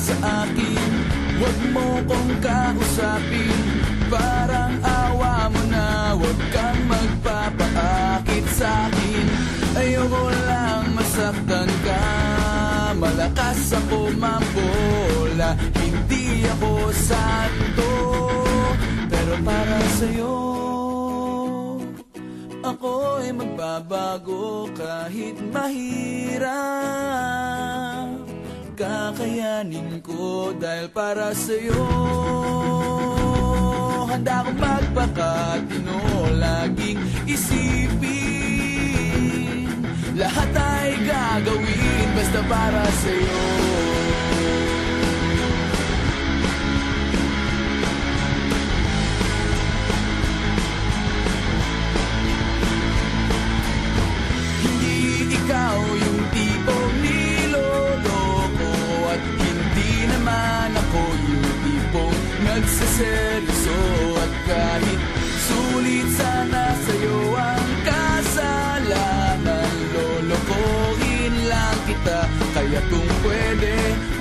sa akin. Huwag mo kong kausapin. Parang awa mo na Huwag kang magpapaakit sa akin. Ayoko lang masaktan ka. Malakas ako mambola Hindi ako santo. Pero para sa'yo Ako'y magbabago kahit mahirap. Kakayanin ko dahil para sa'yo. Handa akong magpakatino Laging isipin. Lahat ay gagawin Basta para sa'yo nagsaseryoso At kahit sulit sana sa'yo ang kasalanan. Lolokohin lang kita Kaya kung pwede,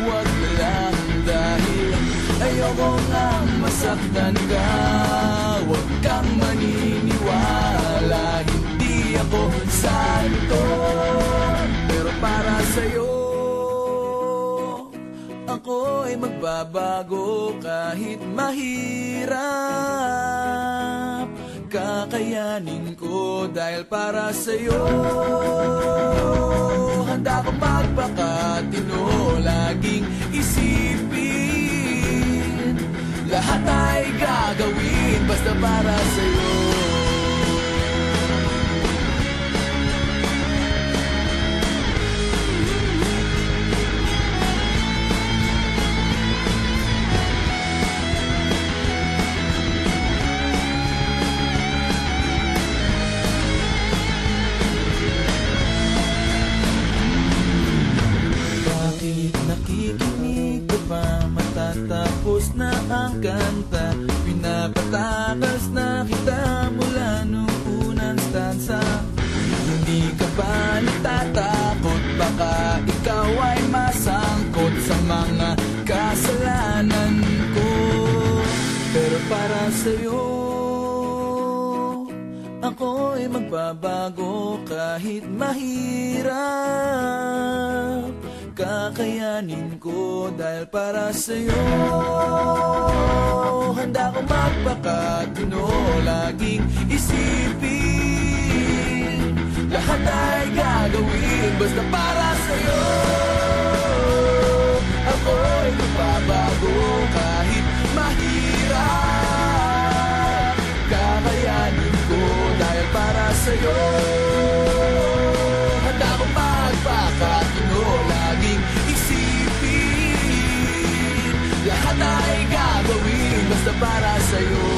wag na lang Dahil ayoko nga masaktan ka. Huwag kang maniniwala Hindi ako santo Ako'y magbabago kahit mahirap. Kakayanin ko dahil para sa'yo. Handa akong magpakatino Laging isipin. Lahat ay gagawin basta para sa'yo Matatapos na ang kanta Pinapatakas na kita mula nung unang stanza Hindi ka ba natatakot Baka ikaw ay masangkot Sa mga kasalanan ko. Pero para sa'yo Ako'y magbabago kahit mahirap Kakayanin ko dahil para sa'yo. Handa akong magpakatino Laging isipin. Lahat ay gagawin Basta para sa'yo. Ako'y magbabago kahit mahirap. Kakayanin ko dahil para sa'yo para sa'yo